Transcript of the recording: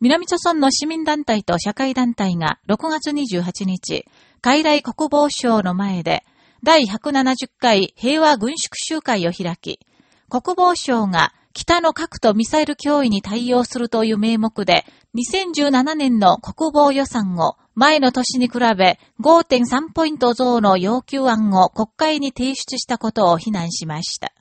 南朝村の市民団体と社会団体が6月28日、海来国防省の前で、第170回平和軍縮集会を開き、国防省が北の核とミサイル脅威に対応するという名目で、2017年の国防予算を前の年に比べ5.3ポイント増の要求案を国会に提出したことを非難しました。